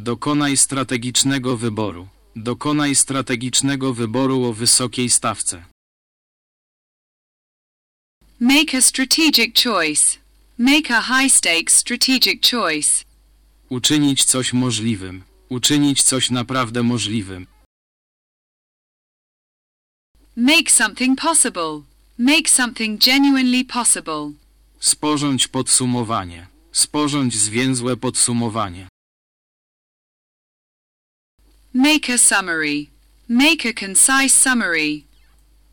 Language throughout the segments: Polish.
Dokonaj strategicznego wyboru. Dokonaj strategicznego wyboru o wysokiej stawce. Make a strategic choice. Make a high-stakes strategic choice. Uczynić coś możliwym. Uczynić coś naprawdę możliwym. Make something possible. Make something genuinely possible. Sporządź podsumowanie. Sporządź zwięzłe podsumowanie. Make a summary. Make a concise summary.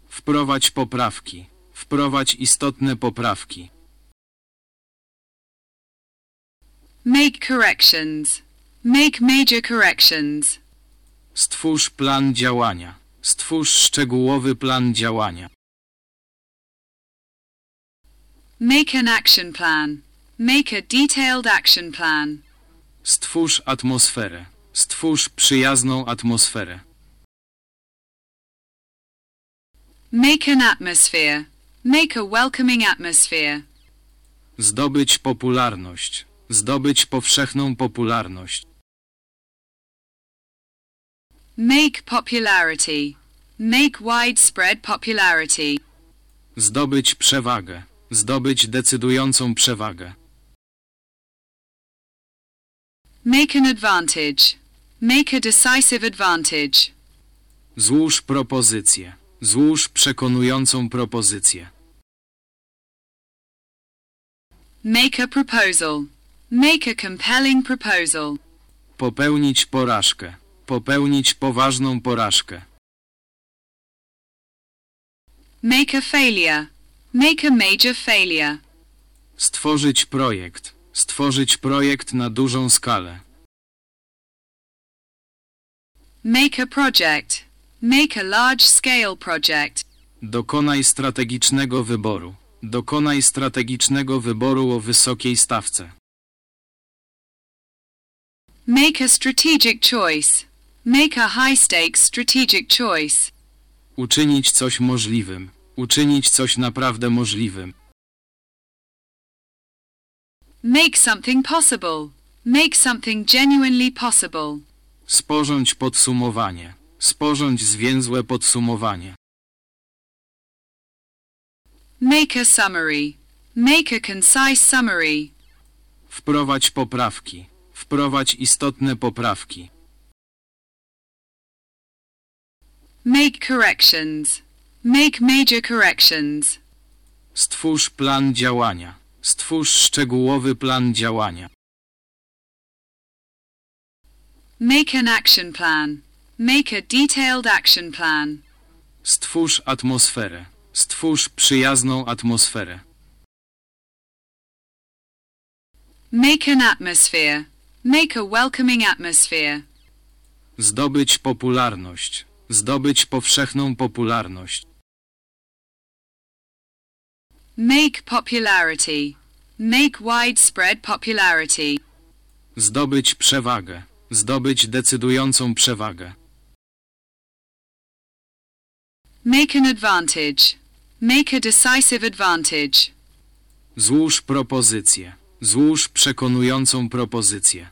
Wprowadź poprawki. Wprowadź istotne poprawki. Make corrections. Make major corrections. Stwórz plan działania. Stwórz szczegółowy plan działania. Make an action plan. Make a detailed action plan. Stwórz atmosferę. Stwórz przyjazną atmosferę. Make an atmosphere. Make a welcoming atmosphere. Zdobyć popularność. Zdobyć powszechną popularność. Make popularity. Make widespread popularity. Zdobyć przewagę. Zdobyć decydującą przewagę. Make an advantage. Make a decisive advantage. Złóż propozycję. Złóż przekonującą propozycję. Make a proposal. Make a compelling proposal. Popełnić porażkę. Popełnić poważną porażkę. Make a failure. Make a major failure. Stworzyć projekt. Stworzyć projekt na dużą skalę. Make a project. Make a large-scale project. Dokonaj strategicznego wyboru. Dokonaj strategicznego wyboru o wysokiej stawce. Make a strategic choice. Make a high-stakes strategic choice. Uczynić coś możliwym. Uczynić coś naprawdę możliwym. Make something possible. Make something genuinely possible. Sporządź podsumowanie. Sporządź zwięzłe podsumowanie. Make a summary. Make a concise summary. Wprowadź poprawki. Wprowadź istotne poprawki. Make corrections. Make major corrections. Stwórz plan działania. Stwórz szczegółowy plan działania. Make an action plan. Make a detailed action plan. Stwórz atmosferę. Stwórz przyjazną atmosferę. Make an atmosphere. Make a welcoming atmosphere. Zdobyć popularność. Zdobyć powszechną popularność. Make popularity. Make widespread popularity. Zdobyć przewagę. Zdobyć decydującą przewagę. Make an advantage. Make a decisive advantage. Złóż propozycję. Złóż przekonującą propozycję.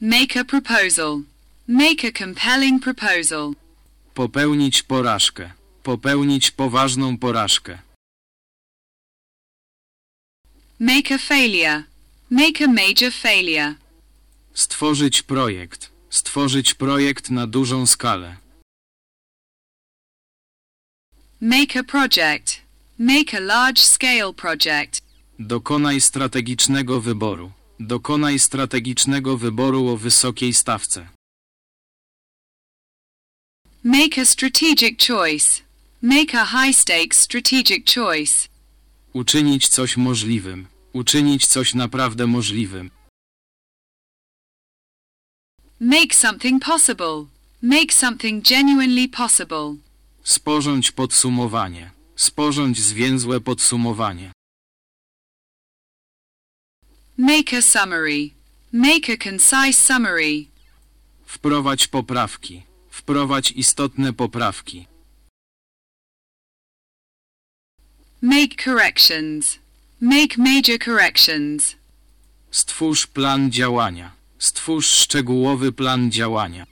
Make a proposal. Make a compelling proposal. Popełnić porażkę. Popełnić poważną porażkę. Make a failure. Make a major failure. Stworzyć projekt. Stworzyć projekt na dużą skalę. Make a project. Make a large-scale project. Dokonaj strategicznego wyboru. Dokonaj strategicznego wyboru o wysokiej stawce. Make a strategic choice. Make a high-stakes strategic choice. Uczynić coś możliwym. Uczynić coś naprawdę możliwym. Make something possible. Make something genuinely possible. Sporządź podsumowanie. Sporządź zwięzłe podsumowanie. Make a summary. Make a concise summary. Wprowadź poprawki. Wprowadź istotne poprawki. Make corrections. Make major corrections. Stwórz plan działania. Stwórz szczegółowy plan działania.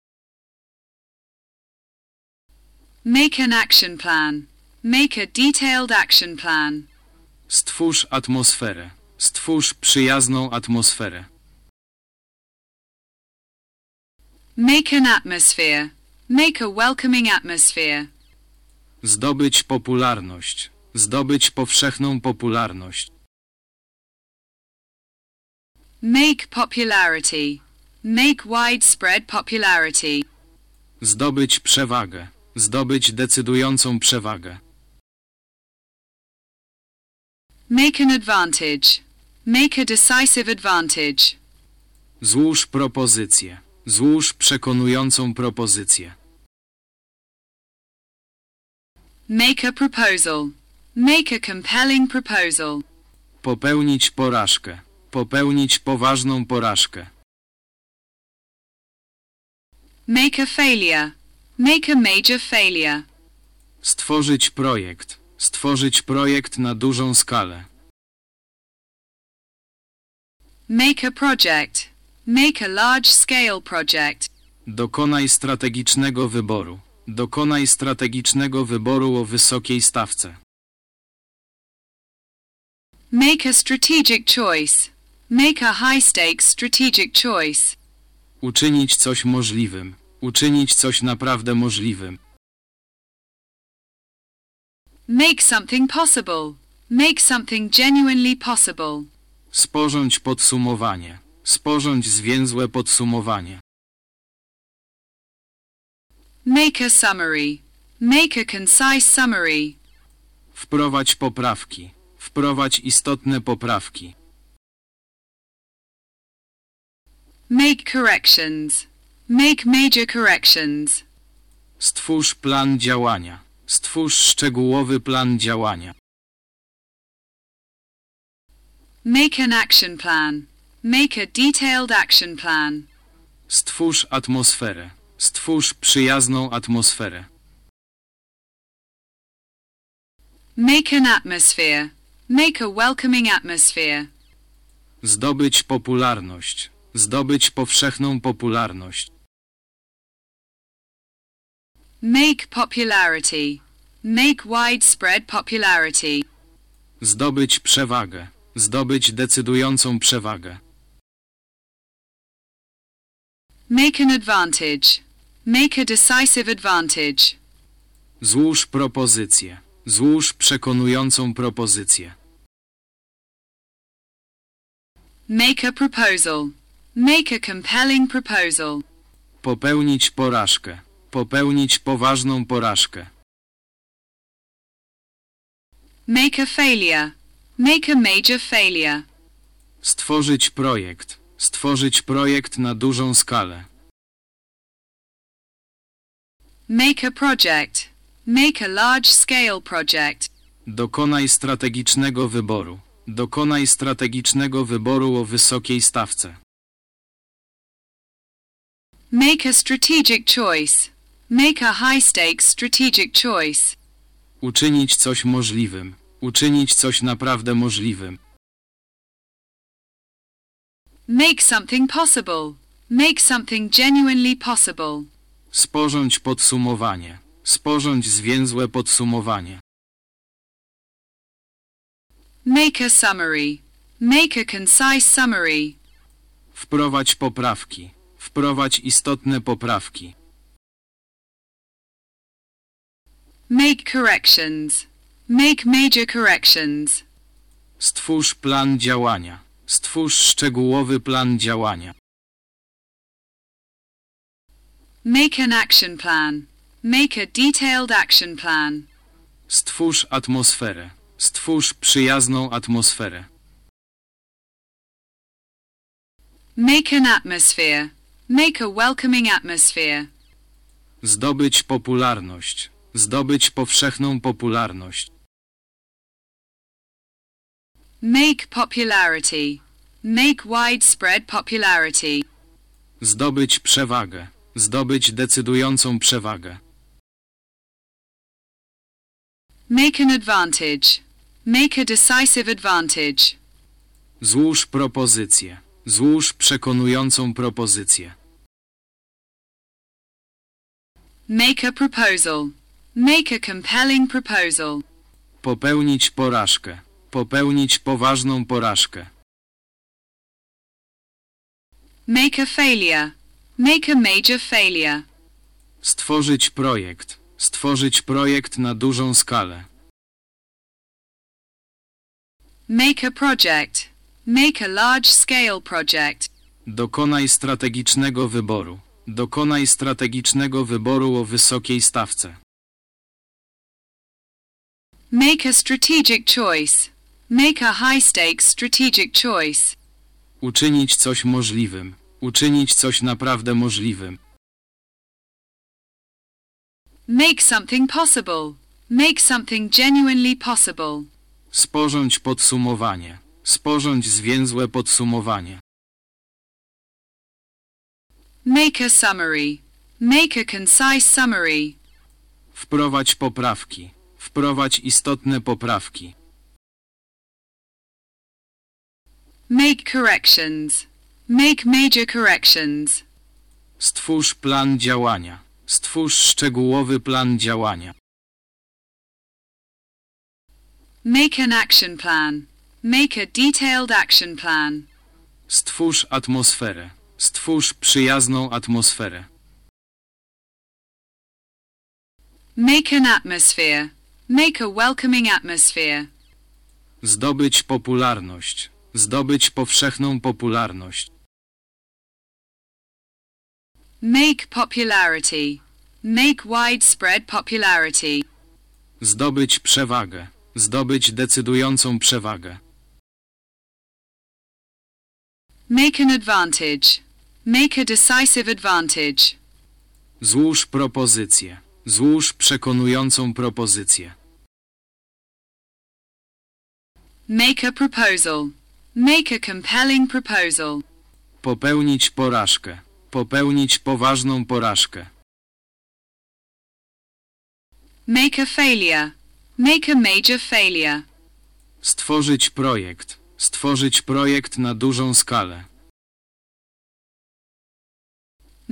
Make an action plan. Make a detailed action plan. Stwórz atmosferę. Stwórz przyjazną atmosferę. Make an atmosphere. Make a welcoming atmosphere. Zdobyć popularność. Zdobyć powszechną popularność. Make popularity. Make widespread popularity. Zdobyć przewagę. Zdobyć decydującą przewagę. Make an advantage. Make a decisive advantage. Złóż propozycję. Złóż przekonującą propozycję. Make a proposal. Make a compelling proposal. Popełnić porażkę. Popełnić poważną porażkę. Make a failure. Make a major failure. Stworzyć projekt. Stworzyć projekt na dużą skalę. Make a project. Make a large-scale project. Dokonaj strategicznego wyboru. Dokonaj strategicznego wyboru o wysokiej stawce. Make a strategic choice. Make a high-stakes strategic choice. Uczynić coś możliwym. Uczynić coś naprawdę możliwym. Make something possible. Make something genuinely possible. Sporządź podsumowanie. Sporządź zwięzłe podsumowanie. Make a summary. Make a concise summary. Wprowadź poprawki. Wprowadź istotne poprawki. Make corrections. Make major corrections. Stwórz plan działania. Stwórz szczegółowy plan działania. Make an action plan. Make a detailed action plan. Stwórz atmosferę. Stwórz przyjazną atmosferę. Make an atmosphere. Make a welcoming atmosphere. Zdobyć popularność. Zdobyć powszechną popularność. Make popularity. Make widespread popularity. Zdobyć przewagę. Zdobyć decydującą przewagę. Make an advantage. Make a decisive advantage. Złóż propozycję. Złóż przekonującą propozycję. Make a proposal. Make a compelling proposal. Popełnić porażkę. Popełnić poważną porażkę. Make a failure. Make a major failure. Stworzyć projekt. Stworzyć projekt na dużą skalę. Make a project. Make a large-scale project. Dokonaj strategicznego wyboru. Dokonaj strategicznego wyboru o wysokiej stawce. Make a strategic choice. Make a high-stakes strategic choice. Uczynić coś możliwym. Uczynić coś naprawdę możliwym. Make something possible. Make something genuinely possible. Sporządź podsumowanie. Sporządź zwięzłe podsumowanie. Make a summary. Make a concise summary. Wprowadź poprawki. Wprowadź istotne poprawki. Make corrections. Make major corrections. Stwórz plan działania. Stwórz szczegółowy plan działania. Make an action plan. Make a detailed action plan. Stwórz atmosferę. Stwórz przyjazną atmosferę. Make an atmosphere. Make a welcoming atmosphere. Zdobyć popularność. Zdobyć powszechną popularność. Make popularity. Make widespread popularity. Zdobyć przewagę. Zdobyć decydującą przewagę. Make an advantage. Make a decisive advantage. Złóż propozycję. Złóż przekonującą propozycję. Make a proposal. Make a compelling proposal. Popełnić porażkę. Popełnić poważną porażkę. Make a failure. Make a major failure. Stworzyć projekt. Stworzyć projekt na dużą skalę. Make a project. Make a large-scale project. Dokonaj strategicznego wyboru. Dokonaj strategicznego wyboru o wysokiej stawce. Make a strategic choice. Make a high-stakes strategic choice. Uczynić coś możliwym. Uczynić coś naprawdę możliwym. Make something possible. Make something genuinely possible. Sporządź podsumowanie. Sporządź zwięzłe podsumowanie. Make a summary. Make a concise summary. Wprowadź poprawki. Wprowadź istotne poprawki. Make corrections. Make major corrections. Stwórz plan działania. Stwórz szczegółowy plan działania. Make an action plan. Make a detailed action plan. Stwórz atmosferę. Stwórz przyjazną atmosferę. Make an atmosphere. Make a welcoming atmosphere. Zdobyć popularność. Zdobyć powszechną popularność. Make popularity. Make widespread popularity. Zdobyć przewagę. Zdobyć decydującą przewagę. Make an advantage. Make a decisive advantage. Złóż propozycję. Złóż przekonującą propozycję. Make a proposal. Make a compelling proposal. Popełnić porażkę. Popełnić poważną porażkę. Make a failure. Make a major failure. Stworzyć projekt. Stworzyć projekt na dużą skalę.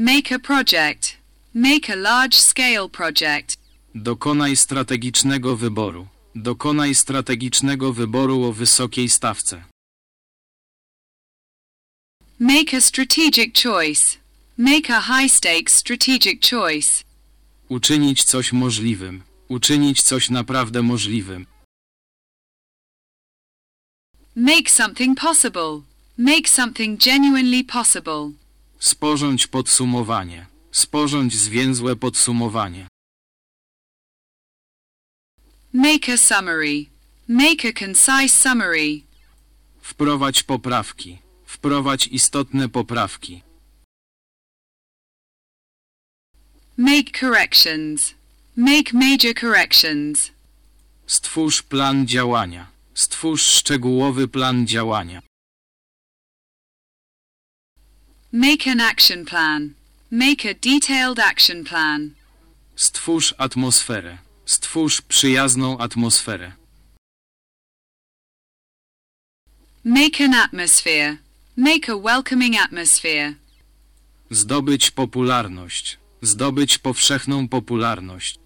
Make a project. Make a large-scale project. Dokonaj strategicznego wyboru. Dokonaj strategicznego wyboru o wysokiej stawce. Make a strategic choice. Make a high-stakes strategic choice. Uczynić coś możliwym. Uczynić coś naprawdę możliwym. Make something possible. Make something genuinely possible. Sporządź podsumowanie. Sporządź zwięzłe podsumowanie. Make a summary. Make a concise summary. Wprowadź poprawki. Wprowadź istotne poprawki. Make corrections. Make major corrections. Stwórz plan działania. Stwórz szczegółowy plan działania. Make an action plan. Make a detailed action plan. Stwórz atmosferę. Stwórz przyjazną atmosferę. Make an atmosphere. Make a welcoming atmosphere. Zdobyć popularność. Zdobyć powszechną popularność.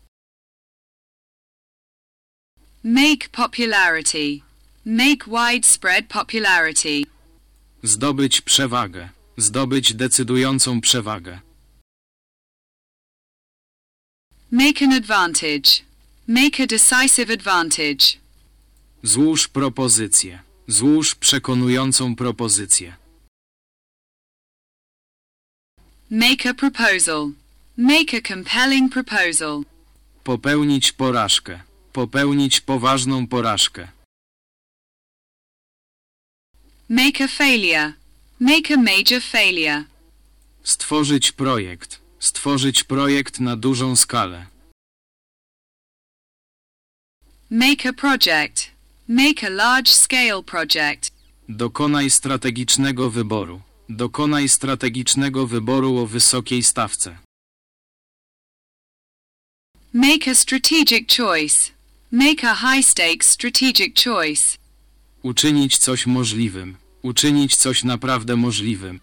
Make popularity. Make widespread popularity. Zdobyć przewagę. Zdobyć decydującą przewagę. Make an advantage. Make a decisive advantage. Złóż propozycję. Złóż przekonującą propozycję. Make a proposal. Make a compelling proposal. Popełnić porażkę. Popełnić poważną porażkę. Make a failure. Make a major failure. Stworzyć projekt. Stworzyć projekt na dużą skalę. Make a project. Make a large-scale project. Dokonaj strategicznego wyboru. Dokonaj strategicznego wyboru o wysokiej stawce. Make a strategic choice. Make a high-stakes strategic choice. Uczynić coś możliwym. Uczynić coś naprawdę możliwym.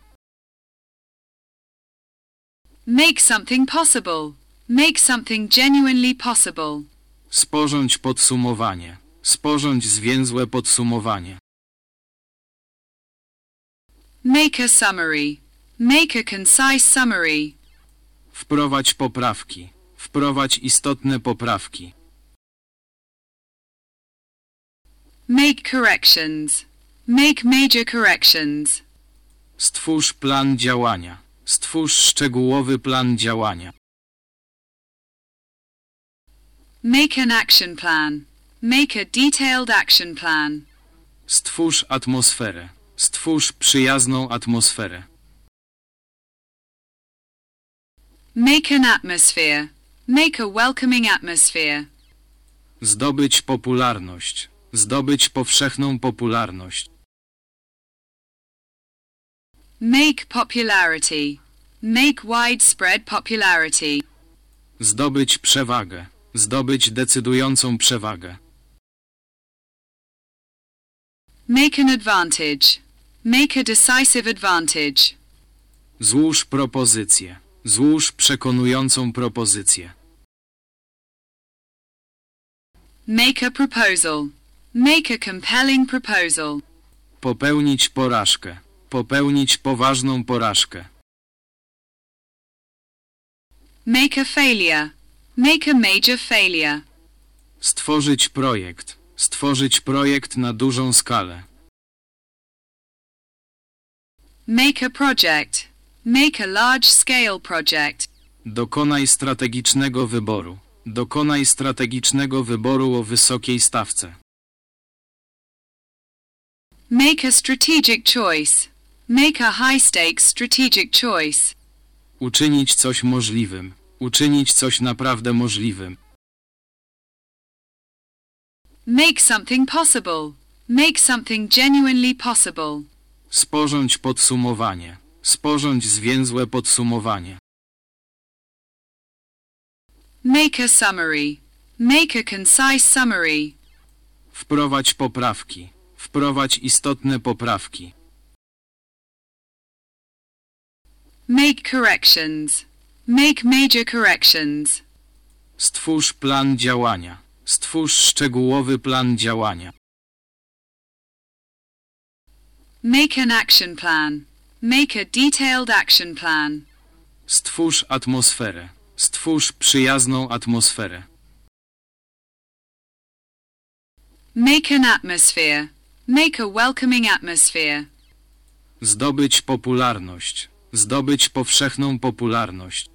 Make something possible. Make something genuinely possible. Sporządź podsumowanie. Sporządź zwięzłe podsumowanie. Make a summary. Make a concise summary. Wprowadź poprawki. Wprowadź istotne poprawki. Make corrections. Make major corrections. Stwórz plan działania. Stwórz szczegółowy plan działania. Make an action plan. Make a detailed action plan. Stwórz atmosferę. Stwórz przyjazną atmosferę. Make an atmosphere. Make a welcoming atmosphere. Zdobyć popularność. Zdobyć powszechną popularność. Make popularity. Make widespread popularity. Zdobyć przewagę. Zdobyć decydującą przewagę. Make an advantage. Make a decisive advantage. Złóż propozycję. Złóż przekonującą propozycję. Make a proposal. Make a compelling proposal. Popełnić porażkę. Popełnić poważną porażkę. Make a failure. Make a major failure. Stworzyć projekt. Stworzyć projekt na dużą skalę. Make a project. Make a large-scale project. Dokonaj strategicznego wyboru. Dokonaj strategicznego wyboru o wysokiej stawce. Make a strategic choice. Make a high-stakes strategic choice. Uczynić coś możliwym. Uczynić coś naprawdę możliwym. Make something possible. Make something genuinely possible. Sporządź podsumowanie. Sporządź zwięzłe podsumowanie. Make a summary. Make a concise summary. Wprowadź poprawki. Wprowadź istotne poprawki. Make corrections. Make major corrections. Stwórz plan działania. Stwórz szczegółowy plan działania. Make an action plan. Make a detailed action plan. Stwórz atmosferę. Stwórz przyjazną atmosferę. Make an atmosphere. Make a welcoming atmosphere. Zdobyć popularność. Zdobyć powszechną popularność.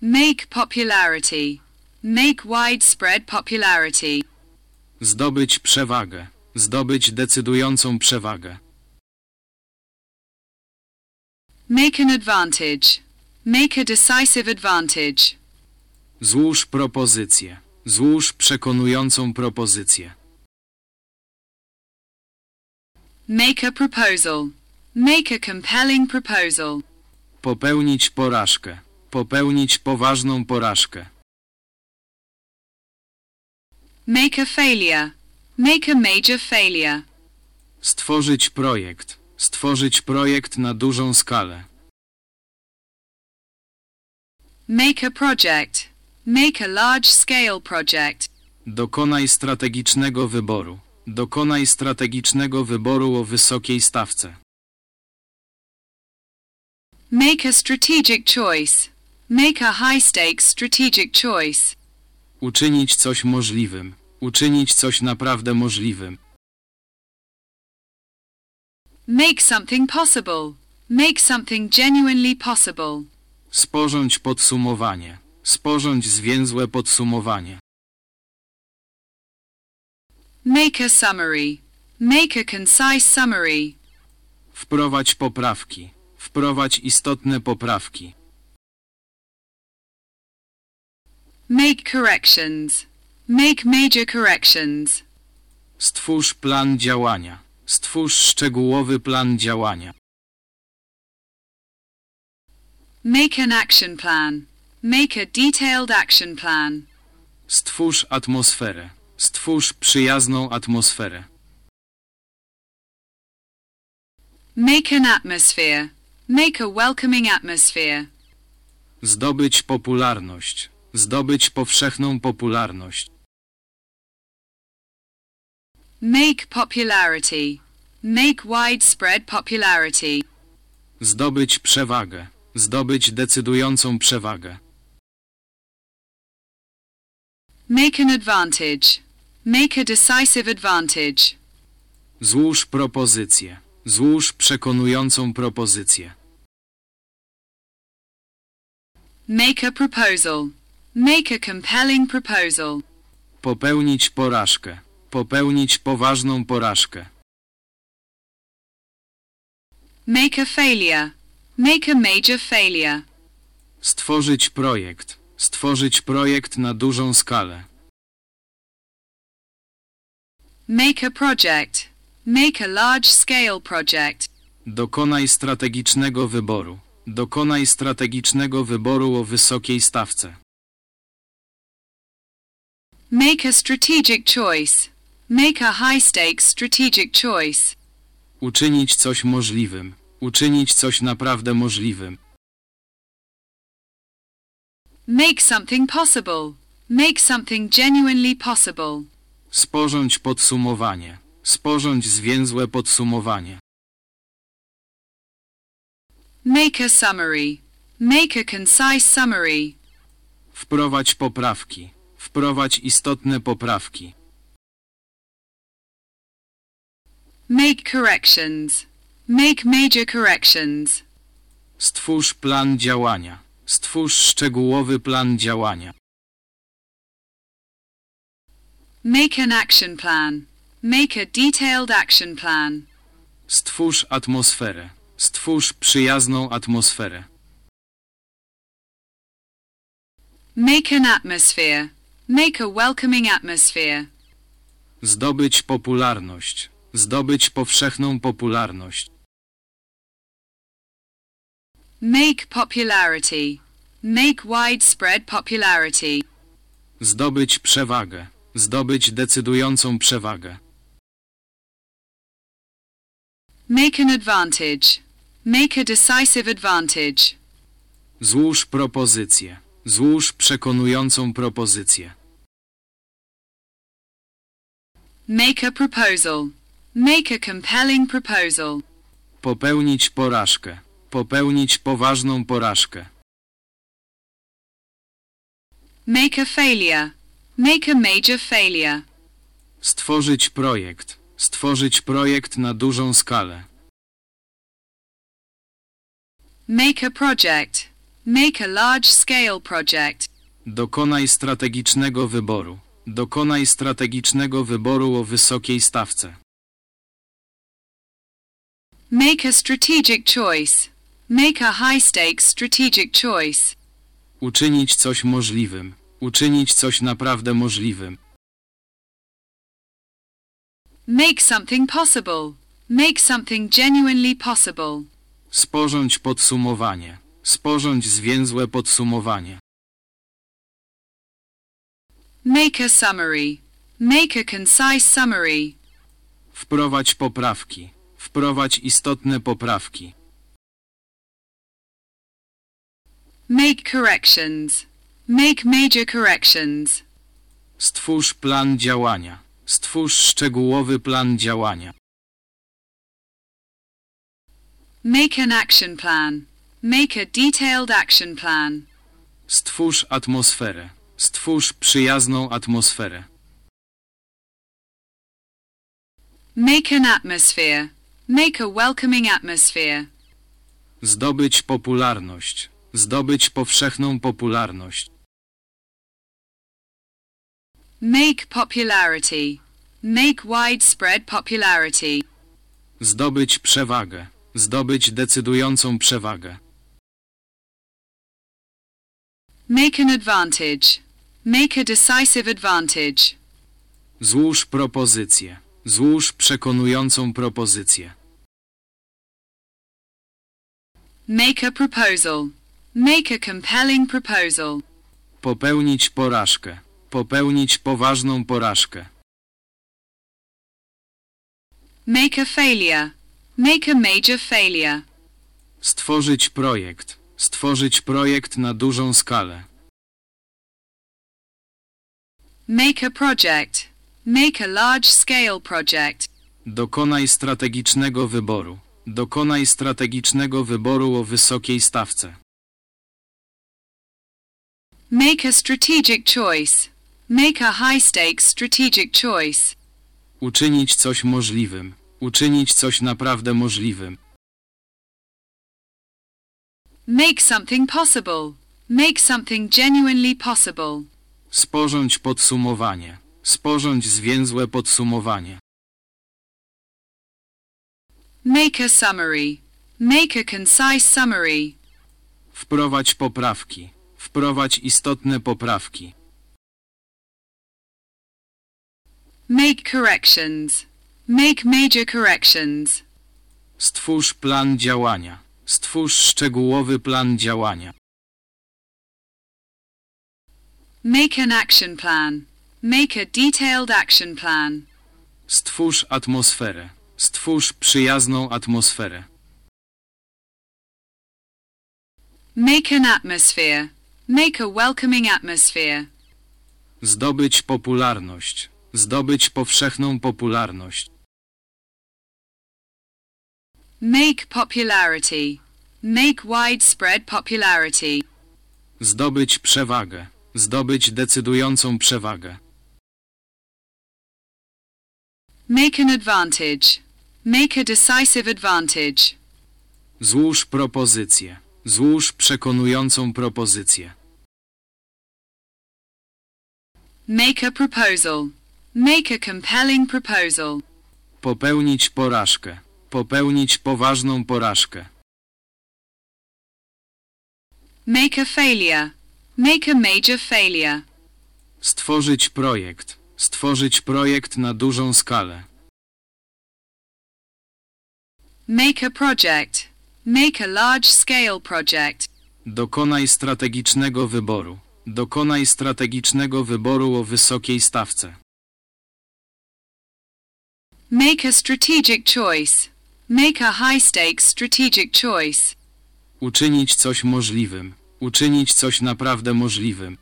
Make popularity. Make widespread popularity. Zdobyć przewagę. Zdobyć decydującą przewagę. Make an advantage. Make a decisive advantage. Złóż propozycję. Złóż przekonującą propozycję. Make a proposal. Make a compelling proposal. Popełnić porażkę. Popełnić poważną porażkę. Make a failure. Make a major failure. Stworzyć projekt. Stworzyć projekt na dużą skalę. Make a project. Make a large-scale project. Dokonaj strategicznego wyboru. Dokonaj strategicznego wyboru o wysokiej stawce. Make a strategic choice. Make a high-stakes strategic choice. Uczynić coś możliwym. Uczynić coś naprawdę możliwym. Make something possible. Make something genuinely possible. Sporządź podsumowanie. Sporządź zwięzłe podsumowanie. Make a summary. Make a concise summary. Wprowadź poprawki. Wprowadź istotne poprawki. Make corrections. Make major corrections. Stwórz plan działania. Stwórz szczegółowy plan działania. Make an action plan. Make a detailed action plan. Stwórz atmosferę. Stwórz przyjazną atmosferę. Make an atmosphere. Make a welcoming atmosphere. Zdobyć popularność. Zdobyć powszechną popularność. Make popularity. Make widespread popularity. Zdobyć przewagę. Zdobyć decydującą przewagę. Make an advantage. Make a decisive advantage. Złóż propozycję. Złóż przekonującą propozycję. Make a proposal. Make a compelling proposal. Popełnić porażkę. Popełnić poważną porażkę. Make a failure. Make a major failure. Stworzyć projekt. Stworzyć projekt na dużą skalę. Make a project. Make a large-scale project. Dokonaj strategicznego wyboru. Dokonaj strategicznego wyboru o wysokiej stawce. Make a strategic choice. Make a high-stakes strategic choice. Uczynić coś możliwym. Uczynić coś naprawdę możliwym. Make something possible. Make something genuinely possible. Sporządź podsumowanie. Sporządź zwięzłe podsumowanie. Make a summary. Make a concise summary. Wprowadź poprawki. Wprowadź istotne poprawki. Make corrections. Make major corrections. Stwórz plan działania. Stwórz szczegółowy plan działania. Make an action plan. Make a detailed action plan. Stwórz atmosferę. Stwórz przyjazną atmosferę. Make an atmosphere. Make a welcoming atmosphere. Zdobyć popularność. Zdobyć powszechną popularność. Make popularity. Make widespread popularity. Zdobyć przewagę. Zdobyć decydującą przewagę. Make an advantage. Make a decisive advantage. Złóż propozycję. Złóż przekonującą propozycję. Make a proposal. Make a compelling proposal. Popełnić porażkę. Popełnić poważną porażkę. Make a failure. Make a major failure. Stworzyć projekt. Stworzyć projekt na dużą skalę. Make a project. Make a large-scale project. Dokonaj strategicznego wyboru. Dokonaj strategicznego wyboru o wysokiej stawce. Make a strategic choice. Make a high-stakes strategic choice. Uczynić coś możliwym. Uczynić coś naprawdę możliwym. Make something possible. Make something genuinely possible. Sporządź podsumowanie. Sporządź zwięzłe podsumowanie. Make a summary. Make a concise summary. Wprowadź poprawki. Wprowadź istotne poprawki. Make corrections. Make major corrections. Stwórz plan działania. Stwórz szczegółowy plan działania. Make an action plan. Make a detailed action plan. Stwórz atmosferę. Stwórz przyjazną atmosferę. Make an atmosphere. Make a welcoming atmosphere. Zdobyć popularność. Zdobyć powszechną popularność. Make popularity. Make widespread popularity. Zdobyć przewagę. Zdobyć decydującą przewagę. Make an advantage. Make a decisive advantage. Złóż propozycję. Złóż przekonującą propozycję. Make a proposal. Make a compelling proposal. Popełnić porażkę. Popełnić poważną porażkę. Make a failure. Make a major failure. Stworzyć projekt. Stworzyć projekt na dużą skalę. Make a project. Make a large-scale project. Dokonaj strategicznego wyboru. Dokonaj strategicznego wyboru o wysokiej stawce. Make a strategic choice. Make a high-stakes strategic choice. Uczynić coś możliwym. Uczynić coś naprawdę możliwym. Make something possible. Make something genuinely possible. Sporządź podsumowanie. Sporządź zwięzłe podsumowanie. Make a summary. Make a concise summary. Wprowadź poprawki. Wprowadź istotne poprawki. Make corrections. Make major corrections. Stwórz plan działania. Stwórz szczegółowy plan działania. Make an action plan. Make a detailed action plan. Stwórz atmosferę. Stwórz przyjazną atmosferę. Make an atmosphere. Make a welcoming atmosphere. Zdobyć popularność. Zdobyć powszechną popularność. Make popularity. Make widespread popularity. Zdobyć przewagę. Zdobyć decydującą przewagę. Make an advantage. Make a decisive advantage. Złóż propozycję. Złóż przekonującą propozycję. Make a proposal. Make a compelling proposal. Popełnić porażkę. Popełnić poważną porażkę. Make a failure. Make a major failure. Stworzyć projekt. Stworzyć projekt na dużą skalę. Make a project. Make a large-scale project. Dokonaj strategicznego wyboru. Dokonaj strategicznego wyboru o wysokiej stawce. Make a strategic choice. Make a high-stakes strategic choice. Uczynić coś możliwym. Uczynić coś naprawdę możliwym.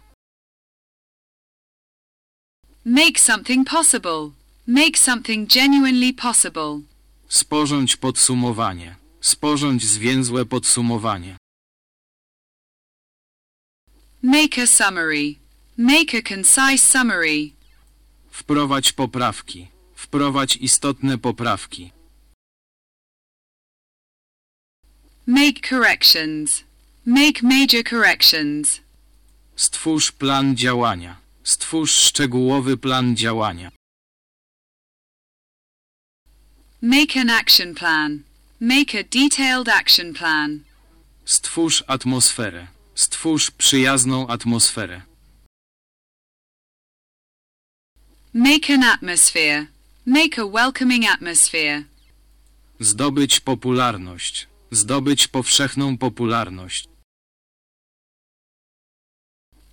Make something possible. Make something genuinely possible. Sporządź podsumowanie. Sporządź zwięzłe podsumowanie. Make a summary. Make a concise summary. Wprowadź poprawki. Wprowadź istotne poprawki. Make corrections. Make major corrections. Stwórz plan działania. Stwórz szczegółowy plan działania. Make an action plan. Make a detailed action plan. Stwórz atmosferę. Stwórz przyjazną atmosferę. Make an atmosphere. Make a welcoming atmosphere. Zdobyć popularność. Zdobyć powszechną popularność.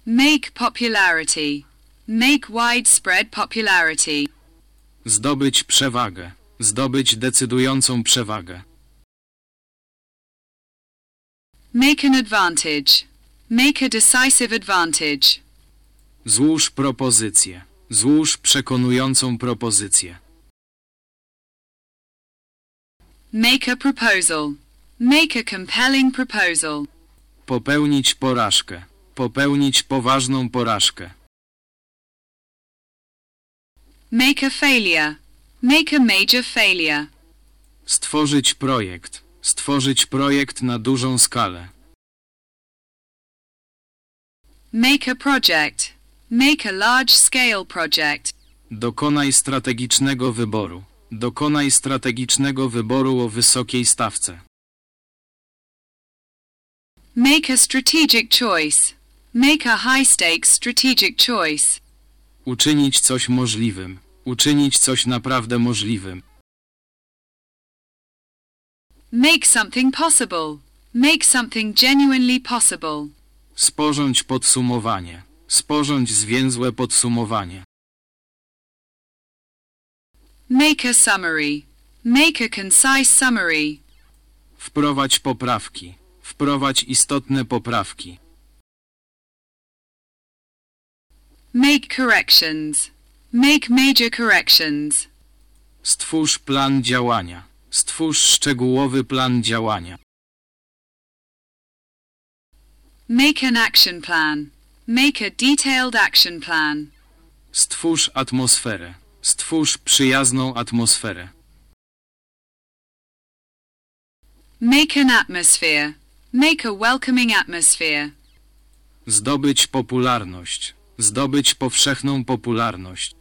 Make popularity. Make widespread popularity. Zdobyć przewagę. Zdobyć decydującą przewagę. Make an advantage. Make a decisive advantage. Złóż propozycję. Złóż przekonującą propozycję. Make a proposal. Make a compelling proposal. Popełnić porażkę. Popełnić poważną porażkę. Make a failure. Make a major failure. Stworzyć projekt. Stworzyć projekt na dużą skalę. Make a project. Make a large-scale project. Dokonaj strategicznego wyboru. Dokonaj strategicznego wyboru o wysokiej stawce. Make a strategic choice. Make a high-stakes strategic choice. Uczynić coś możliwym. Uczynić coś naprawdę możliwym. Make something possible. Make something genuinely possible. Sporządź podsumowanie. Sporządź zwięzłe podsumowanie. Make a summary. Make a concise summary. Wprowadź poprawki. Wprowadź istotne poprawki. Make corrections. Make major corrections. Stwórz plan działania. Stwórz szczegółowy plan działania. Make an action plan. Make a detailed action plan. Stwórz atmosferę. Stwórz przyjazną atmosferę. Make an atmosphere. Make a welcoming atmosphere. Zdobyć popularność. Zdobyć powszechną popularność.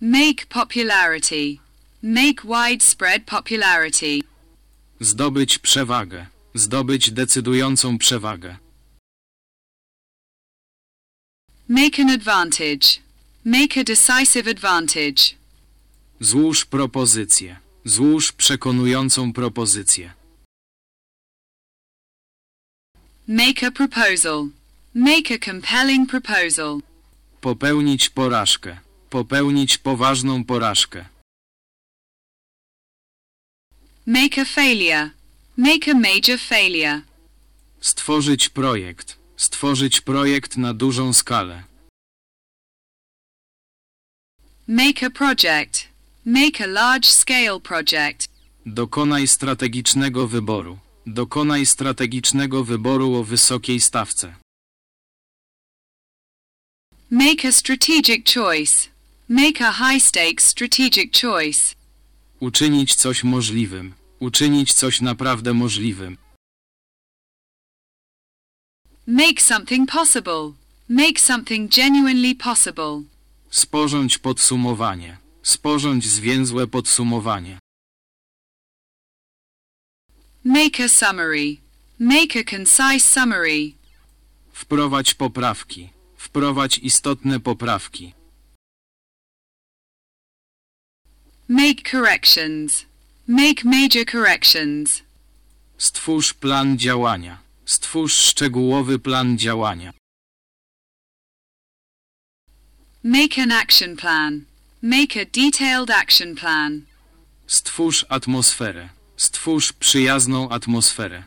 Make popularity. Make widespread popularity. Zdobyć przewagę. Zdobyć decydującą przewagę. Make an advantage. Make a decisive advantage. Złóż propozycję. Złóż przekonującą propozycję. Make a proposal. Make a compelling proposal. Popełnić porażkę. Popełnić poważną porażkę. Make a failure. Make a major failure. Stworzyć projekt. Stworzyć projekt na dużą skalę. Make a project. Make a large-scale project. Dokonaj strategicznego wyboru. Dokonaj strategicznego wyboru o wysokiej stawce. Make a strategic choice. Make a high-stakes strategic choice. Uczynić coś możliwym. Uczynić coś naprawdę możliwym. Make something possible. Make something genuinely possible. Sporządź podsumowanie. Sporządź zwięzłe podsumowanie. Make a summary. Make a concise summary. Wprowadź poprawki. Wprowadź istotne poprawki. Make corrections. Make major corrections. Stwórz plan działania. Stwórz szczegółowy plan działania. Make an action plan. Make a detailed action plan. Stwórz atmosferę. Stwórz przyjazną atmosferę.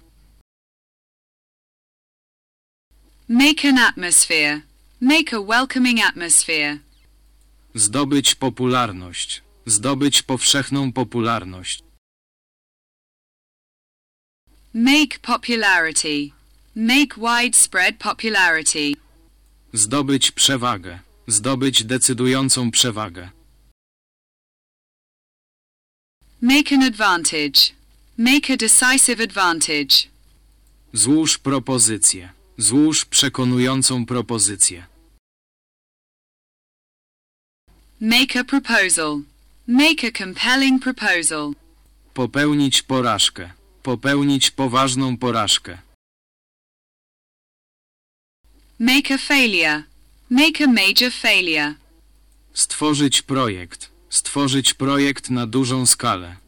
Make an atmosphere. Make a welcoming atmosphere. Zdobyć popularność. Zdobyć powszechną popularność. Make popularity. Make widespread popularity. Zdobyć przewagę. Zdobyć decydującą przewagę. Make an advantage. Make a decisive advantage. Złóż propozycję. Złóż przekonującą propozycję. Make a proposal. Make a compelling proposal. Popełnić porażkę. Popełnić poważną porażkę. Make a failure. Make a major failure. Stworzyć projekt. Stworzyć projekt na dużą skalę.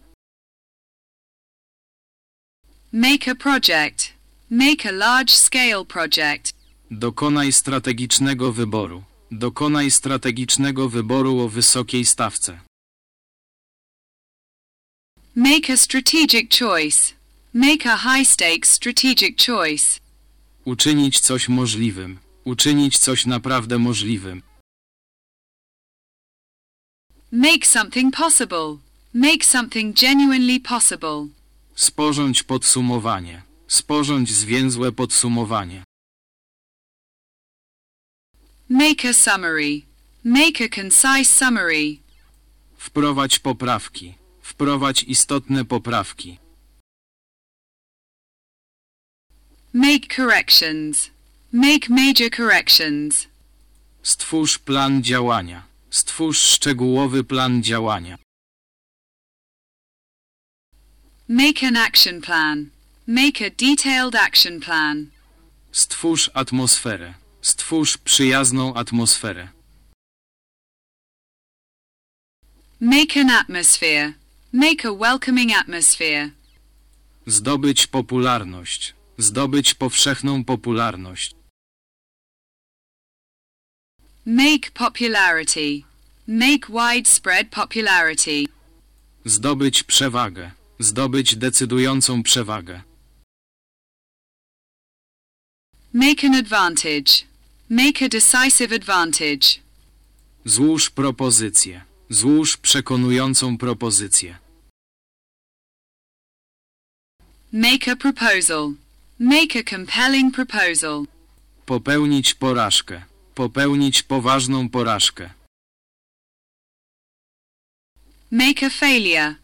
Make a project. Make a large-scale project. Dokonaj strategicznego wyboru. Dokonaj strategicznego wyboru o wysokiej stawce. Make a strategic choice. Make a high-stakes strategic choice. Uczynić coś możliwym. Uczynić coś naprawdę możliwym. Make something possible. Make something genuinely possible. Sporządź podsumowanie. Sporządź zwięzłe podsumowanie. Make a summary. Make a concise summary. Wprowadź poprawki. Wprowadź istotne poprawki. Make corrections. Make major corrections. Stwórz plan działania. Stwórz szczegółowy plan działania. Make an action plan. Make a detailed action plan. Stwórz atmosferę. Stwórz przyjazną atmosferę. Make an atmosphere. Make a welcoming atmosphere. Zdobyć popularność. Zdobyć powszechną popularność. Make popularity. Make widespread popularity. Zdobyć przewagę. Zdobyć decydującą przewagę. Make an advantage. Make a decisive advantage. Złóż propozycję. Złóż przekonującą propozycję. Make a proposal. Make a compelling proposal. Popełnić porażkę. Popełnić poważną porażkę. Make a failure.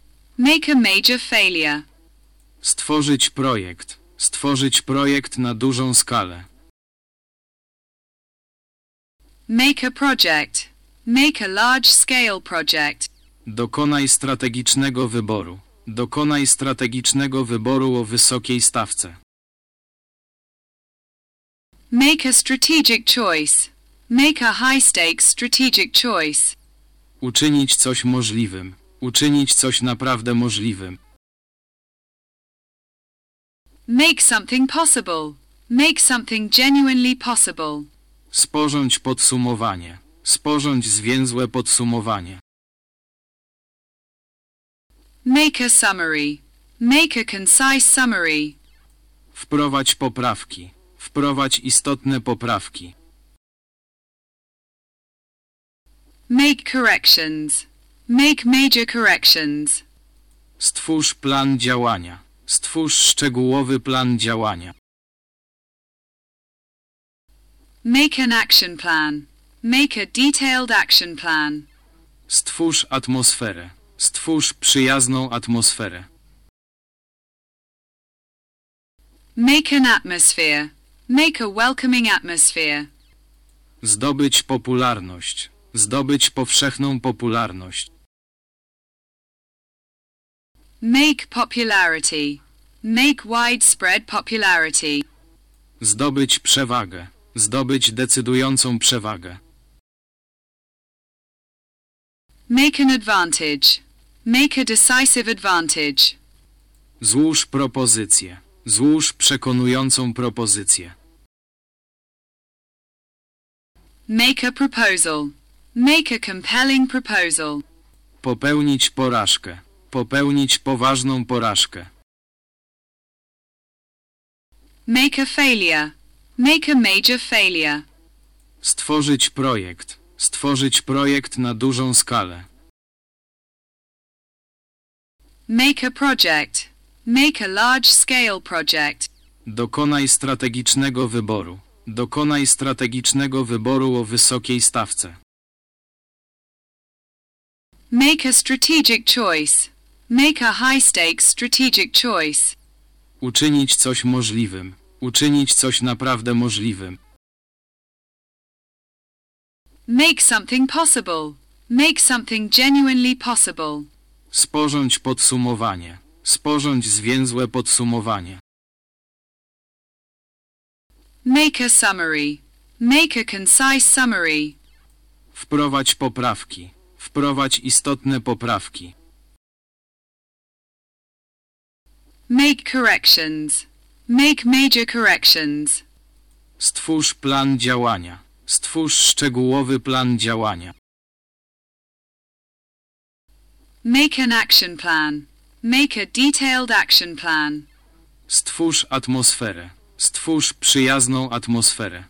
Make a major failure. Stworzyć projekt. Stworzyć projekt na dużą skalę. Make a project. Make a large-scale project. Dokonaj strategicznego wyboru. Dokonaj strategicznego wyboru o wysokiej stawce. Make a strategic choice. Make a high-stakes strategic choice. Uczynić coś możliwym. Uczynić coś naprawdę możliwym. Make something possible. Make something genuinely possible. Sporządź podsumowanie. Sporządź zwięzłe podsumowanie. Make a summary. Make a concise summary. Wprowadź poprawki. Wprowadź istotne poprawki. Make corrections. Make major corrections. Stwórz plan działania. Stwórz szczegółowy plan działania. Make an action plan. Make a detailed action plan. Stwórz atmosferę. Stwórz przyjazną atmosferę. Make an atmosphere. Make a welcoming atmosphere. Zdobyć popularność. Zdobyć powszechną popularność. Make popularity. Make widespread popularity. Zdobyć przewagę. Zdobyć decydującą przewagę. Make an advantage. Make a decisive advantage. Złóż propozycję. Złóż przekonującą propozycję. Make a proposal. Make a compelling proposal. Popełnić porażkę. Popełnić poważną porażkę. Make a failure. Make a major failure. Stworzyć projekt. Stworzyć projekt na dużą skalę. Make a project. Make a large-scale project. Dokonaj strategicznego wyboru. Dokonaj strategicznego wyboru o wysokiej stawce. Make a strategic choice. Make a high-stakes strategic choice. Uczynić coś możliwym. Uczynić coś naprawdę możliwym. Make something possible. Make something genuinely possible. Sporządź podsumowanie. Sporządź zwięzłe podsumowanie. Make a summary. Make a concise summary. Wprowadź poprawki. Wprowadź istotne poprawki. Make corrections. Make major corrections. Stwórz plan działania. Stwórz szczegółowy plan działania. Make an action plan. Make a detailed action plan. Stwórz atmosferę. Stwórz przyjazną atmosferę.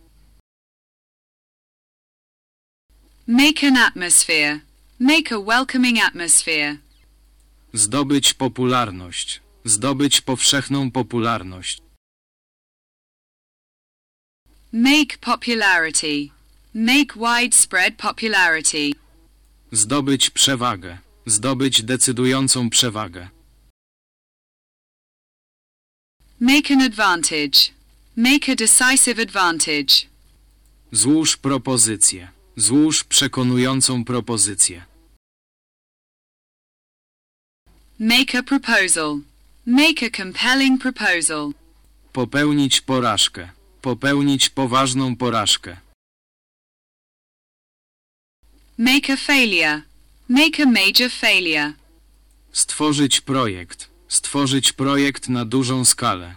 Make an atmosphere. Make a welcoming atmosphere. Zdobyć popularność. Zdobyć powszechną popularność. Make popularity. Make widespread popularity. Zdobyć przewagę. Zdobyć decydującą przewagę. Make an advantage. Make a decisive advantage. Złóż propozycję. Złóż przekonującą propozycję. Make a proposal. Make a compelling proposal. Popełnić porażkę. Popełnić poważną porażkę. Make a failure. Make a major failure. Stworzyć projekt. Stworzyć projekt na dużą skalę.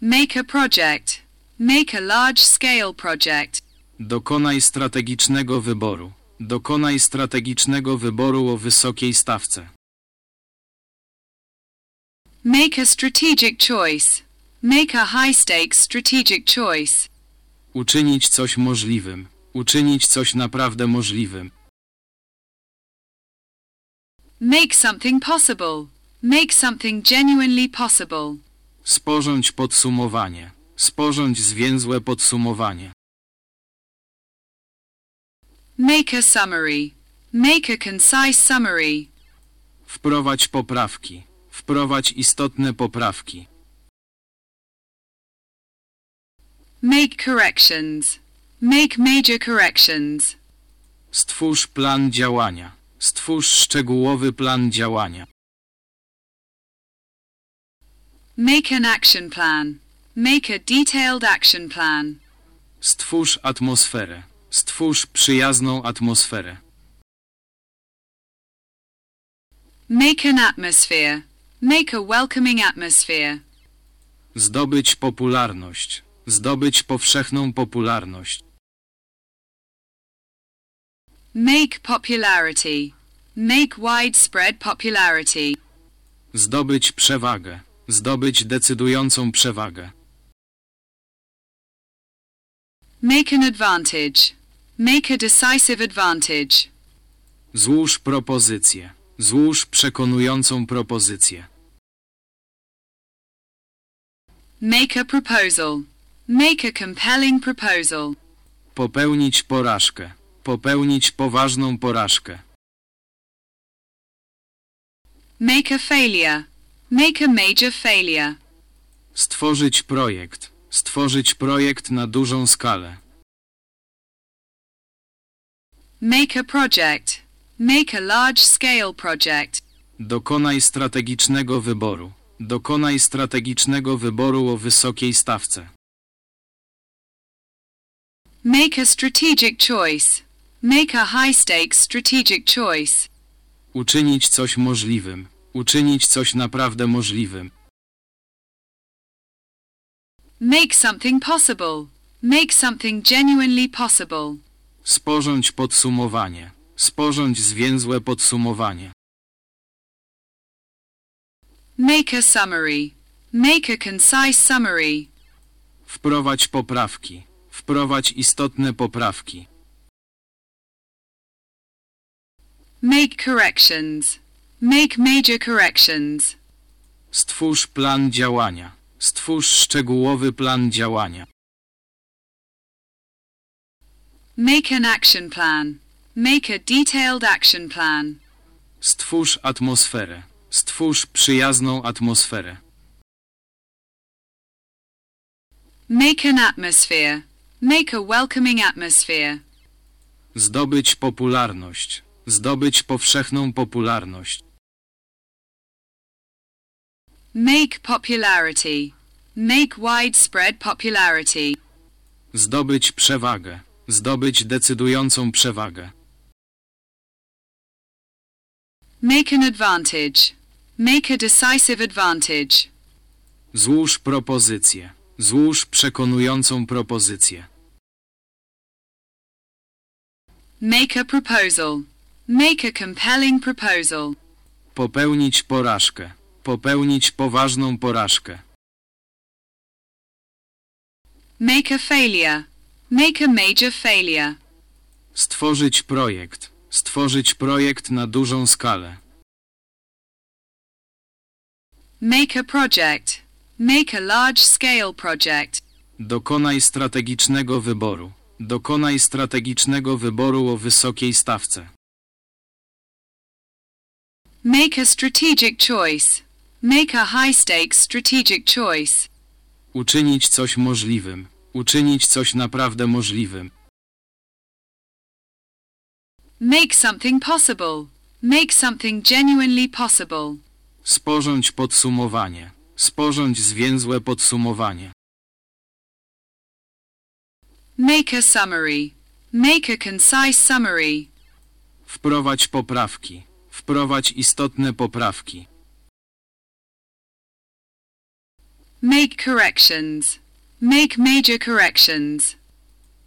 Make a project. Make a large-scale project. Dokonaj strategicznego wyboru. Dokonaj strategicznego wyboru o wysokiej stawce. Make a strategic choice. Make a high-stakes strategic choice. Uczynić coś możliwym. Uczynić coś naprawdę możliwym. Make something possible. Make something genuinely possible. Sporządź podsumowanie. Sporządź zwięzłe podsumowanie. Make a summary. Make a concise summary. Wprowadź poprawki. Wprowadź istotne poprawki. Make corrections. Make major corrections. Stwórz plan działania. Stwórz szczegółowy plan działania. Make an action plan. Make a detailed action plan. Stwórz atmosferę. Stwórz przyjazną atmosferę. Make an atmosphere. Make a welcoming atmosphere. Zdobyć popularność. Zdobyć powszechną popularność. Make popularity. Make widespread popularity. Zdobyć przewagę. Zdobyć decydującą przewagę. Make an advantage. Make a decisive advantage. Złóż propozycję. Złóż przekonującą propozycję. Make a proposal. Make a compelling proposal. Popełnić porażkę. Popełnić poważną porażkę. Make a failure. Make a major failure. Stworzyć projekt. Stworzyć projekt na dużą skalę. Make a project. Make a large-scale project. Dokonaj strategicznego wyboru. Dokonaj strategicznego wyboru o wysokiej stawce. Make a strategic choice. Make a high-stakes strategic choice. Uczynić coś możliwym. Uczynić coś naprawdę możliwym. Make something possible. Make something genuinely possible. Sporządź podsumowanie. Sporządź zwięzłe podsumowanie. Make a summary. Make a concise summary. Wprowadź poprawki. Wprowadź istotne poprawki. Make corrections. Make major corrections. Stwórz plan działania. Stwórz szczegółowy plan działania. Make an action plan. Make a detailed action plan. Stwórz atmosferę. Stwórz przyjazną atmosferę. Make an atmosphere. Make a welcoming atmosphere. Zdobyć popularność. Zdobyć powszechną popularność. Make popularity. Make widespread popularity. Zdobyć przewagę. Zdobyć decydującą przewagę. Make an advantage. Make a decisive advantage. Złóż propozycję. Złóż przekonującą propozycję. Make a proposal. Make a compelling proposal. Popełnić porażkę. Popełnić poważną porażkę. Make a failure. Make a major failure. Stworzyć projekt. Stworzyć projekt na dużą skalę. Make a project. Make a large-scale project. Dokonaj strategicznego wyboru. Dokonaj strategicznego wyboru o wysokiej stawce. Make a strategic choice. Make a high-stakes strategic choice. Uczynić coś możliwym. Uczynić coś naprawdę możliwym. Make something possible. Make something genuinely possible. Sporządź podsumowanie. Sporządź zwięzłe podsumowanie. Make a summary. Make a concise summary. Wprowadź poprawki. Wprowadź istotne poprawki. Make corrections. Make major corrections.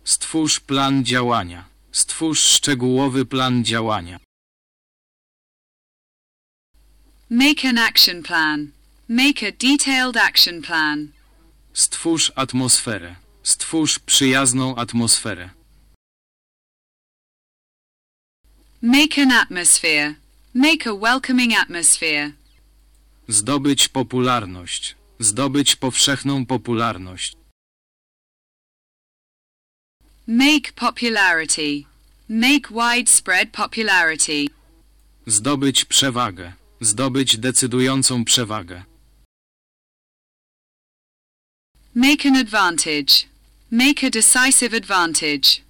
Stwórz plan działania. Stwórz szczegółowy plan działania. Make an action plan. Make a detailed action plan. Stwórz atmosferę. Stwórz przyjazną atmosferę. Make an atmosphere. Make a welcoming atmosphere. Zdobyć popularność. Zdobyć powszechną popularność. Make popularity. Make widespread popularity. Zdobyć przewagę. Zdobyć decydującą przewagę. Make an advantage. Make a decisive advantage.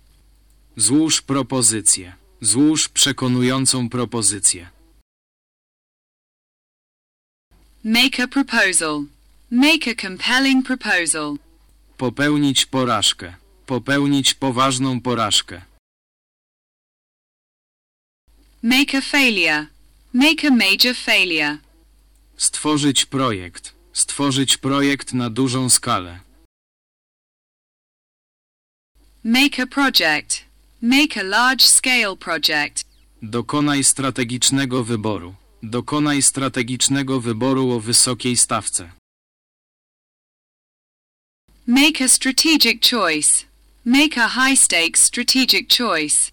Złóż propozycję. Złóż przekonującą propozycję. Make a proposal. Make a compelling proposal. Popełnić porażkę. Popełnić poważną porażkę. Make a failure. Make a major failure. Stworzyć projekt. Stworzyć projekt na dużą skalę. Make a project. Make a large-scale project. Dokonaj strategicznego wyboru. Dokonaj strategicznego wyboru o wysokiej stawce. Make a strategic choice. Make a high-stakes strategic choice.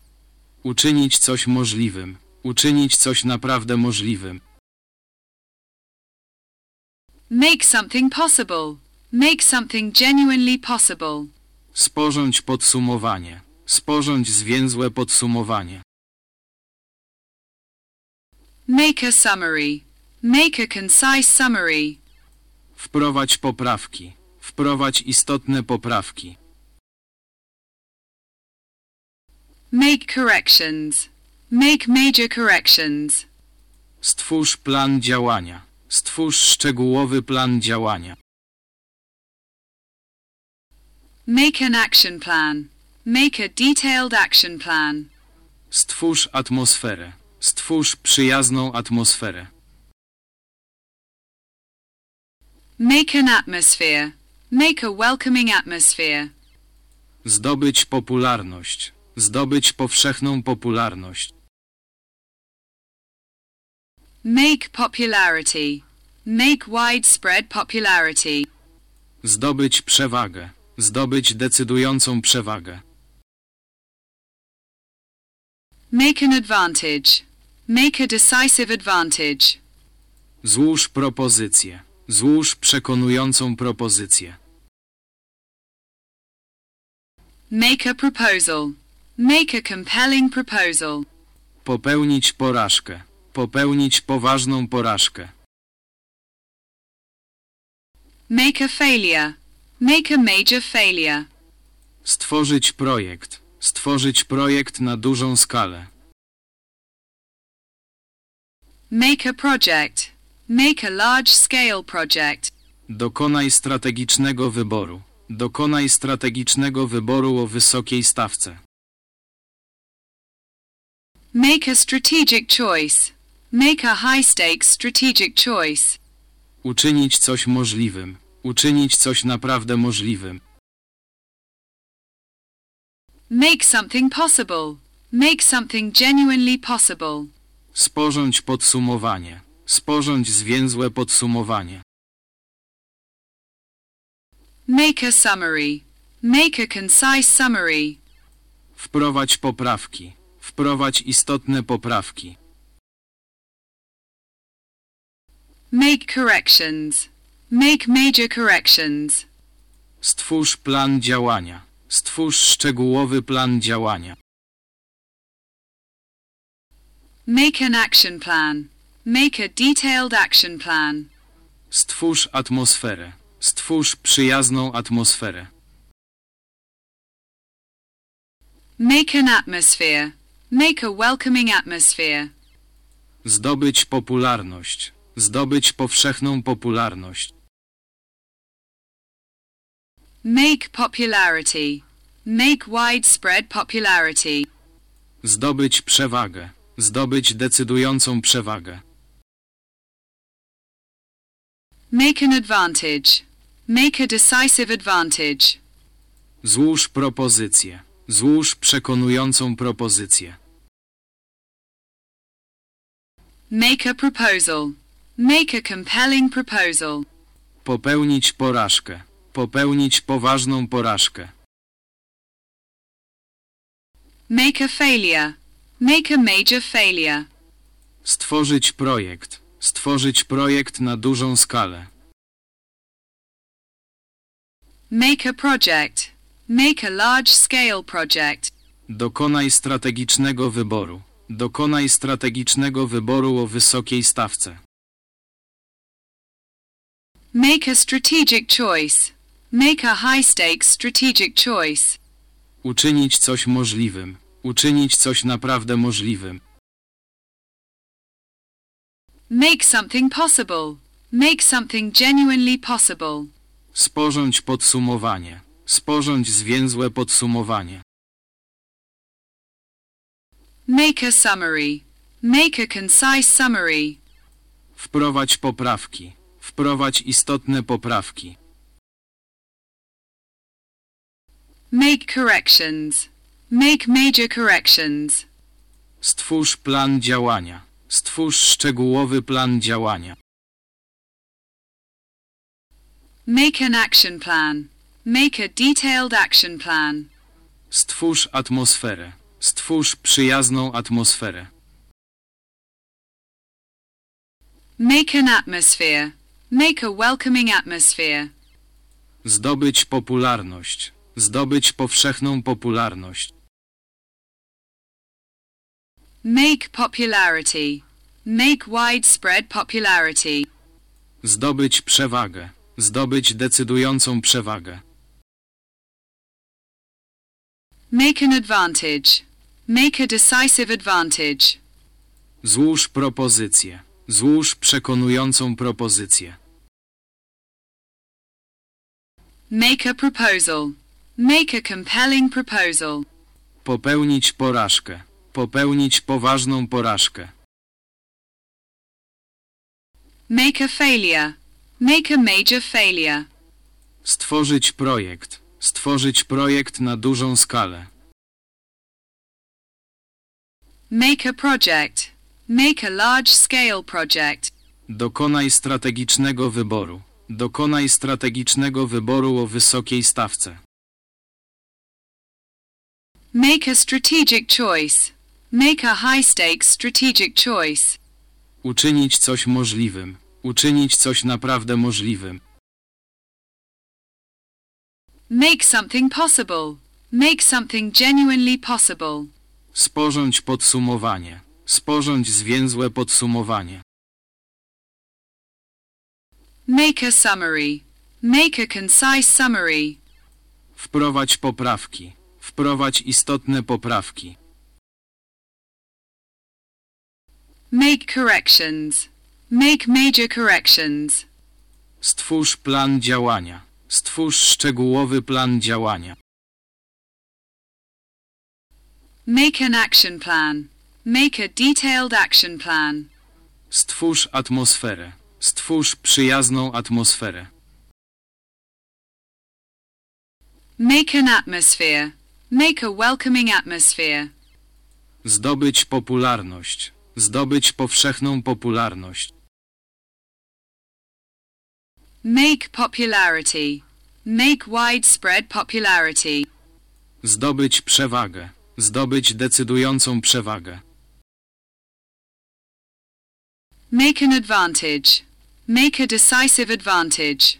Uczynić coś możliwym. Uczynić coś naprawdę możliwym. Make something possible. Make something genuinely possible. Sporządź podsumowanie. Sporządź zwięzłe podsumowanie. Make a summary. Make a concise summary. Wprowadź poprawki. Wprowadź istotne poprawki. Make corrections. Make major corrections. Stwórz plan działania. Stwórz szczegółowy plan działania. Make an action plan. Make a detailed action plan. Stwórz atmosferę. Stwórz przyjazną atmosferę. Make an atmosphere. Make a welcoming atmosphere. Zdobyć popularność. Zdobyć powszechną popularność. Make popularity. Make widespread popularity. Zdobyć przewagę. Zdobyć decydującą przewagę. Make an advantage. Make a decisive advantage. Złóż propozycję. Złóż przekonującą propozycję. Make a proposal. Make a compelling proposal. Popełnić porażkę. Popełnić poważną porażkę. Make a failure. Make a major failure. Stworzyć projekt. Stworzyć projekt na dużą skalę. Make a project. Make a large-scale project. Dokonaj strategicznego wyboru. Dokonaj strategicznego wyboru o wysokiej stawce. Make a strategic choice. Make a high-stakes strategic choice. Uczynić coś możliwym. Uczynić coś naprawdę możliwym. Make something possible. Make something genuinely possible. Sporządź podsumowanie. Sporządź zwięzłe podsumowanie. Make a summary. Make a concise summary. Wprowadź poprawki. Wprowadź istotne poprawki. Make corrections. Make major corrections. Stwórz plan działania. Stwórz szczegółowy plan działania. Make an action plan. Make a detailed action plan. Stwórz atmosferę. Stwórz przyjazną atmosferę. Make an atmosphere. Make a welcoming atmosphere. Zdobyć popularność. Zdobyć powszechną popularność. Make popularity. Make widespread popularity. Zdobyć przewagę. Zdobyć decydującą przewagę. Make an advantage. Make a decisive advantage. Złóż propozycję. Złóż przekonującą propozycję. Make a proposal. Make a compelling proposal. Popełnić porażkę. Popełnić poważną porażkę. Make a failure. Make a major failure. Stworzyć projekt. Stworzyć projekt na dużą skalę. Make a project. Make a large-scale project. Dokonaj strategicznego wyboru. Dokonaj strategicznego wyboru o wysokiej stawce. Make a strategic choice. Make a high-stakes strategic choice. Uczynić coś możliwym. Uczynić coś naprawdę możliwym. Make something possible. Make something genuinely possible. Sporządź podsumowanie. Sporządź zwięzłe podsumowanie. Make a summary. Make a concise summary. Wprowadź poprawki. Wprowadź istotne poprawki. Make corrections. Make major corrections. Stwórz plan działania. Stwórz szczegółowy plan działania. Make an action plan. Make a detailed action plan. Stwórz atmosferę. Stwórz przyjazną atmosferę. Make an atmosphere. Make a welcoming atmosphere. Zdobyć popularność. Zdobyć powszechną popularność. Make popularity. Make widespread popularity. Zdobyć przewagę. Zdobyć decydującą przewagę. Make an advantage. Make a decisive advantage. Złóż propozycję. Złóż przekonującą propozycję. Make a proposal. Make a compelling proposal. Popełnić porażkę. Popełnić poważną porażkę. Make a failure. Make a major failure. Stworzyć projekt. Stworzyć projekt na dużą skalę. Make a project. Make a large-scale project. Dokonaj strategicznego wyboru. Dokonaj strategicznego wyboru o wysokiej stawce. Make a strategic choice. Make a high-stakes strategic choice. Uczynić coś możliwym. Uczynić coś naprawdę możliwym. Make something possible. Make something genuinely possible. Sporządź podsumowanie. Sporządź zwięzłe podsumowanie. Make a summary. Make a concise summary. Wprowadź poprawki. Wprowadź istotne poprawki. Make corrections. Make major corrections. Stwórz plan działania. Stwórz szczegółowy plan działania. Make an action plan. Make a detailed action plan. Stwórz atmosferę. Stwórz przyjazną atmosferę. Make an atmosphere. Make a welcoming atmosphere. Zdobyć popularność. Zdobyć powszechną popularność. Make popularity. Make widespread popularity. Zdobyć przewagę. Zdobyć decydującą przewagę. Make an advantage. Make a decisive advantage.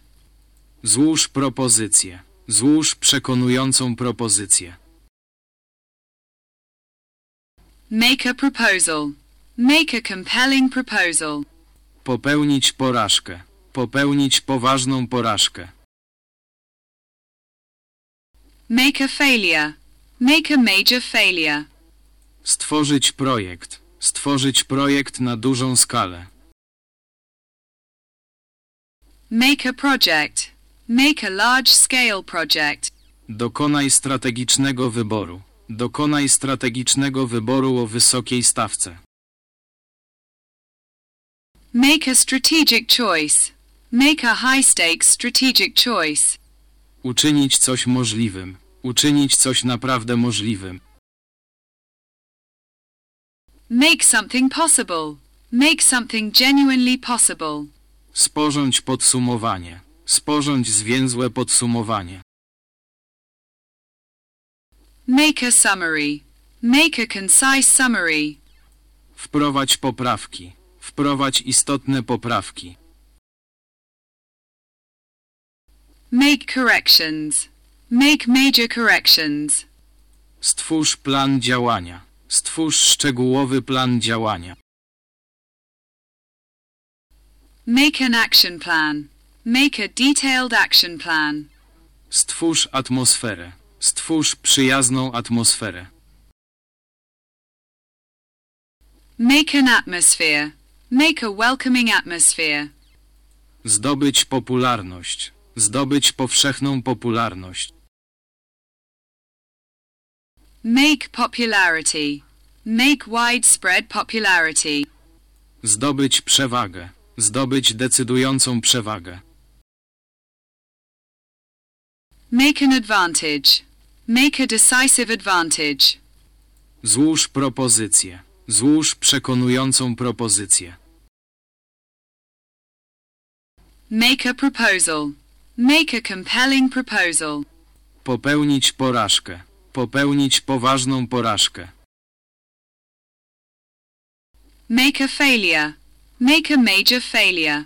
Złóż propozycję. Złóż przekonującą propozycję. Make a proposal. Make a compelling proposal. Popełnić porażkę. Popełnić poważną porażkę. Make a failure. Make a major failure. Stworzyć projekt. Stworzyć projekt na dużą skalę. Make a project. Make a large-scale project. Dokonaj strategicznego wyboru. Dokonaj strategicznego wyboru o wysokiej stawce. Make a strategic choice. Make a high-stakes strategic choice. Uczynić coś możliwym. Uczynić coś naprawdę możliwym. Make something possible. Make something genuinely possible. Sporządź podsumowanie. Sporządź zwięzłe podsumowanie. Make a summary. Make a concise summary. Wprowadź poprawki. Wprowadź istotne poprawki. Make corrections. Make major corrections. Stwórz plan działania. Stwórz szczegółowy plan działania. Make an action plan. Make a detailed action plan. Stwórz atmosferę. Stwórz przyjazną atmosferę. Make an atmosphere. Make a welcoming atmosphere. Zdobyć popularność. Zdobyć powszechną popularność. Make popularity. Make widespread popularity. Zdobyć przewagę. Zdobyć decydującą przewagę. Make an advantage. Make a decisive advantage. Złóż propozycję. Złóż przekonującą propozycję. Make a proposal. Make a compelling proposal. Popełnić porażkę. Popełnić poważną porażkę. Make a failure. Make a major failure.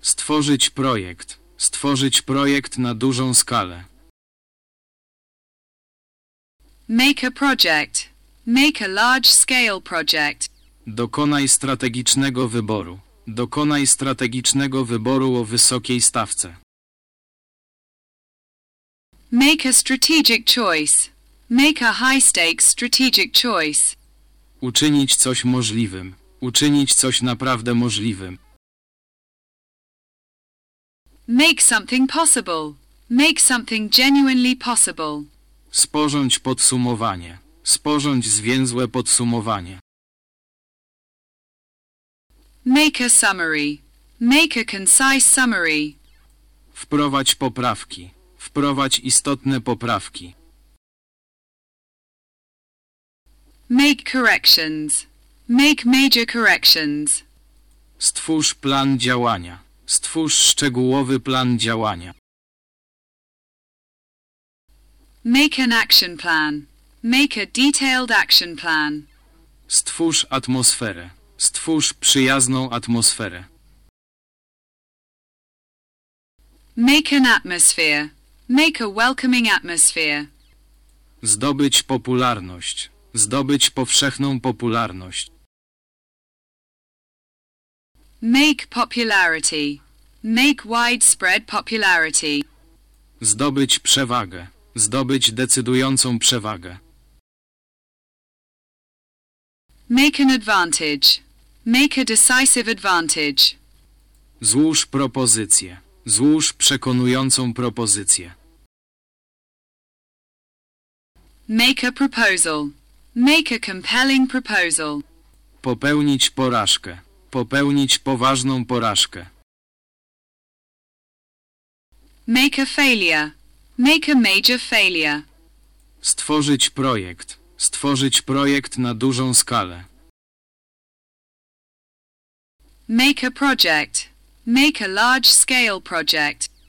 Stworzyć projekt. Stworzyć projekt na dużą skalę. Make a project. Make a large-scale project. Dokonaj strategicznego wyboru. Dokonaj strategicznego wyboru o wysokiej stawce. Make a strategic choice. Make a high-stakes strategic choice. Uczynić coś możliwym. Uczynić coś naprawdę możliwym. Make something possible. Make something genuinely possible. Sporządź podsumowanie. Sporządź zwięzłe podsumowanie. Make a summary. Make a concise summary. Wprowadź poprawki. Wprowadź istotne poprawki. Make corrections. Make major corrections. Stwórz plan działania. Stwórz szczegółowy plan działania. Make an action plan. Make a detailed action plan. Stwórz atmosferę. Stwórz przyjazną atmosferę. Make an atmosphere. Make a welcoming atmosphere. Zdobyć popularność. Zdobyć powszechną popularność. Make popularity. Make widespread popularity. Zdobyć przewagę. Zdobyć decydującą przewagę. Make an advantage. Make a decisive advantage. Złóż propozycję. Złóż przekonującą propozycję. Make a proposal. Make a compelling proposal. Popełnić porażkę. Popełnić poważną porażkę. Make a failure. Make a major failure. Stworzyć projekt. Stworzyć projekt na dużą skalę. Make a project. Make a large-scale project.